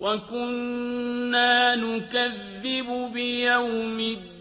وَكُنَّا نُكَذِّبُ بِيَوْمِ الدِّينِ